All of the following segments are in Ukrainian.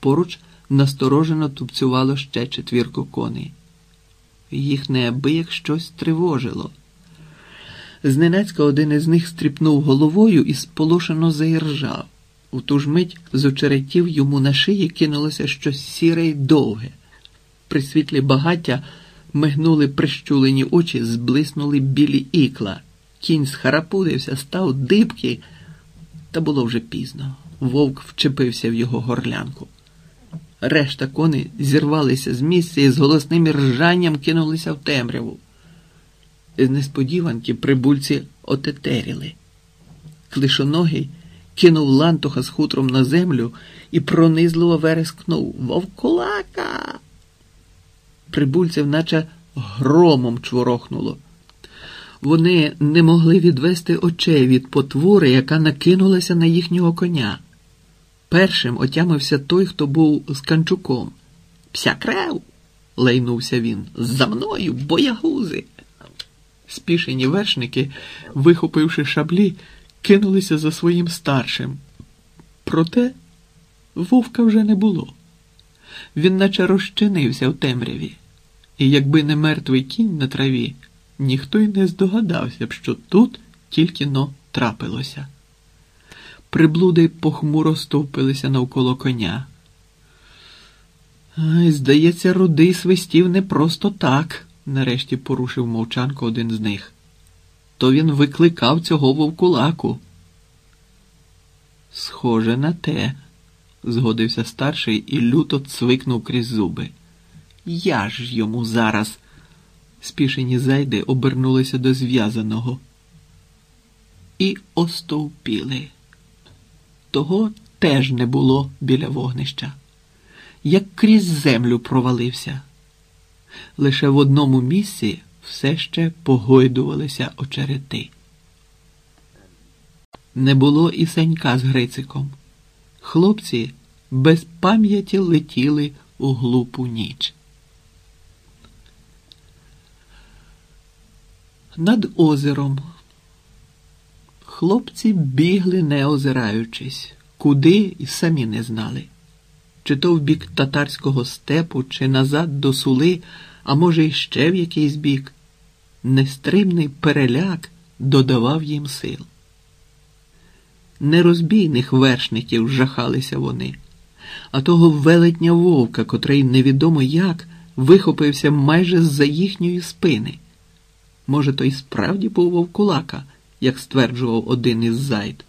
Поруч насторожено тупцювало ще четвірку коней. Їх неабияк щось тривожило. Зненацька один із них стріпнув головою і сполошено заіржав. У ту ж мить з очеретів йому на шиї кинулося щось сіре й довге. При світлі багаття мигнули прищулені очі, зблиснули білі ікла. Кінь схарапудився, став дибки, та було вже пізно. Вовк вчепився в його горлянку. Решта коней зірвалися з місця і з голосним ржанням кинулися в темряву. З несподіванки прибульці отетеріли. Клишоногий кинув лантуха з хутром на землю і пронизливо верескнув Вовкулака. Прибульців, наче громом чворохнуло. Вони не могли відвести очей від потвори, яка накинулася на їхнього коня. Першим отямився той, хто був з канчуком. Псякрев. лайнувся він. За мною, боягузи. Спішені вершники, вихопивши шаблі, кинулися за своїм старшим. Проте вовка вже не було. Він наче розчинився в темряві, і якби не мертвий кінь на траві, ніхто й не здогадався б, що тут тільки но трапилося. Приблуди похмуро стовпилися навколо коня. Здається, рудий свистів не просто так, нарешті порушив мовчанку один з них. То він викликав цього вовкулаку. Схоже на те, згодився старший і люто цвикнув крізь зуби. Я ж йому зараз. Спішені зайди обернулися до зв'язаного і остовпіли. Того теж не було біля вогнища, як крізь землю провалився. Лише в одному місці все ще погойдувалися очерети. Не було і Санька з Грициком. Хлопці без пам'яті летіли у глупу ніч. Над озером хлопці бігли, не озираючись, куди і самі не знали. Чи то в бік татарського степу, чи назад до сули, а може, й ще в якийсь бік. Нестримний переляк додавав їм сил. Нерозбійних вершників жахалися вони, а того велетня вовка, котрий невідомо як вихопився майже з-за їхньої спини. Може, то й справді був вовкулака, як стверджував один із зайд.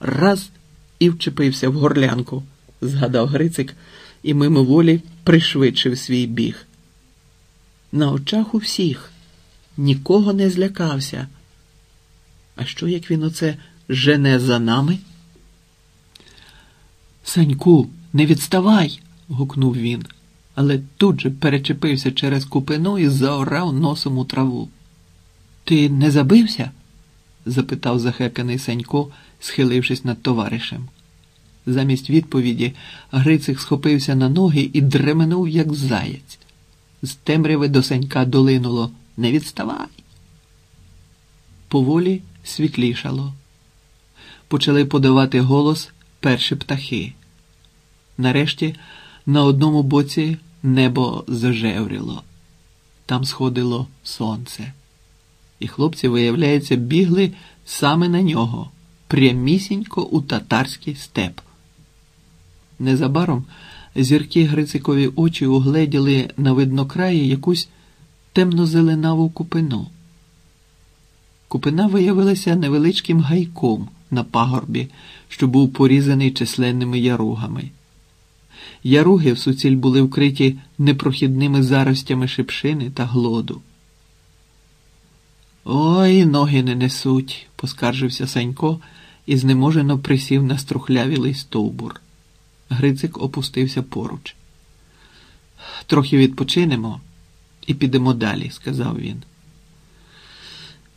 Раз і вчепився в горлянку, згадав Грицик і мимоволі пришвидшив свій біг. На очах у всіх нікого не злякався. А що, як він оце жене за нами? Саньку, не відставай. гукнув він, але тут же перечепився через купину і заорав носом у траву. Ти не забився? Запитав захеканий Санько, схилившись над товаришем. Замість відповіді Грицик схопився на ноги і дременув, як заєць. З темряви до Санька долинуло Не відставай. Поволі світлішало. Почали подавати голос перші птахи. Нарешті на одному боці небо зажевріло. Там сходило сонце і хлопці, виявляється, бігли саме на нього, прямісінько у татарський степ. Незабаром зірки Грицикові очі угледіли на виднокраї якусь темно-зеленаву купину. Купина виявилася невеличким гайком на пагорбі, що був порізаний численними яругами. Яруги в суціль були вкриті непрохідними заростями шипшини та глоду. Ой, ноги не несуть, поскаржився Санько і знеможено присів на струхлявілий стовбур. Грицик опустився поруч. Трохи відпочинемо і підемо далі, сказав він.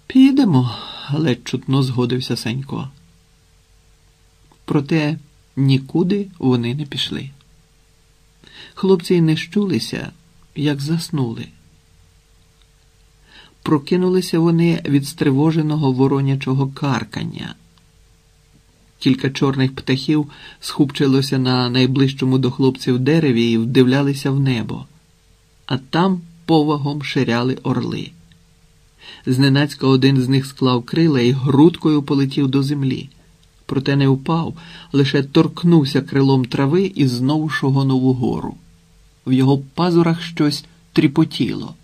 Підемо, ледь чутно згодився Санько. Проте нікуди вони не пішли. Хлопці не щулися, як заснули. Прокинулися вони від стривоженого воронячого каркання. Кілька чорних птахів схупчилося на найближчому до хлопців дереві і вдивлялися в небо, а там повагом ширяли орли. Зненацька один з них склав крила і грудкою полетів до землі, проте не впав, лише торкнувся крилом трави і знову шогонув угору. В його пазурах щось тріпотіло,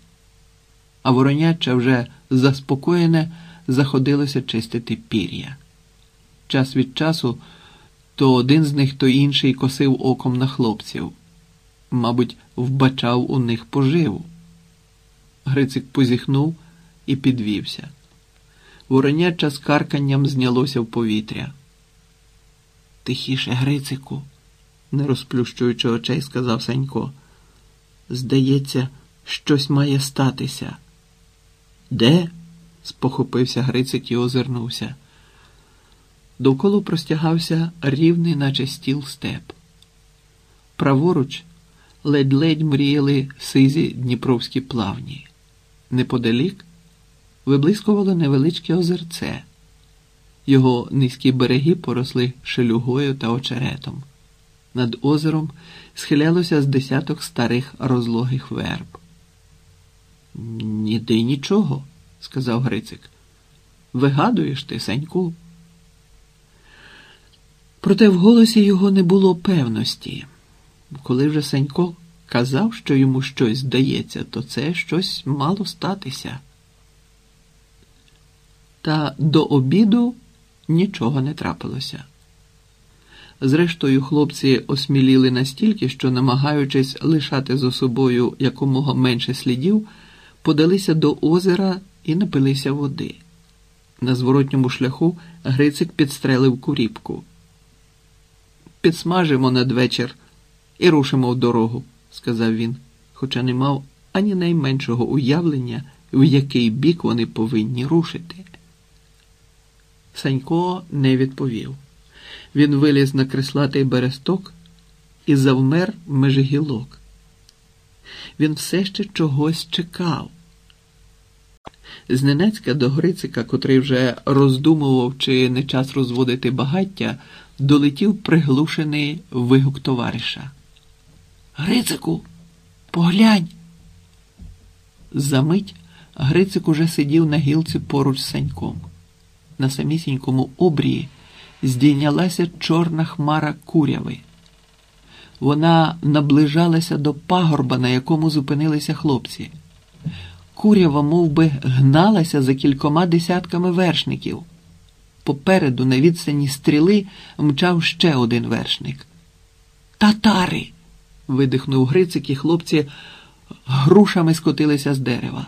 а вороняча вже заспокоєне заходилося чистити пір'я. Час від часу то один з них, то інший косив оком на хлопців. Мабуть, вбачав у них поживу. Грицик позіхнув і підвівся. Вороняча з карканням знялося в повітря. Тихіше, Грицику, не розплющуючи очей, сказав Санько. Здається, щось має статися. Де? спохопився Грицик і озирнувся. Довколо простягався рівний, наче стіл степ. Праворуч ледь-ледь мріяли сизі дніпровські плавні. Неподалік виблискувало невеличке озерце. Його низькі береги поросли шелюгою та очеретом. Над озером схилялося з десяток старих розлогих верб. Ніде нічого, сказав Грицик. Вигадуєш ти, Саньку. Проте в голосі його не було певності. Коли вже Санько казав, що йому щось здається, то це щось мало статися. Та до обіду нічого не трапилося. Зрештою, хлопці осміліли настільки, що, намагаючись лишати за собою якомога менше слідів, подалися до озера і напилися води. На зворотньому шляху Грицик підстрелив куріпку. Підсмажимо надвечір і рушимо в дорогу, сказав він, хоча не мав ані найменшого уявлення, в який бік вони повинні рушити. Санько не відповів. Він виліз на креслатий бересток і завмер межі гілок. Він все ще чогось чекав. Зненацька до Грицика, котрий вже роздумував, чи не час розводити багаття, долетів приглушений вигук товариша. Грицику, поглянь. Замить Грицик уже сидів на гілці поруч з Саньком. На самісінькому обрії здійнялася чорна хмара куряви. Вона наближалася до пагорба, на якому зупинилися хлопці. Курява мов би, гналася за кількома десятками вершників. Попереду, на відстані стріли, мчав ще один вершник. Татари. видихнув Грицик, і хлопці грушами скотилися з дерева.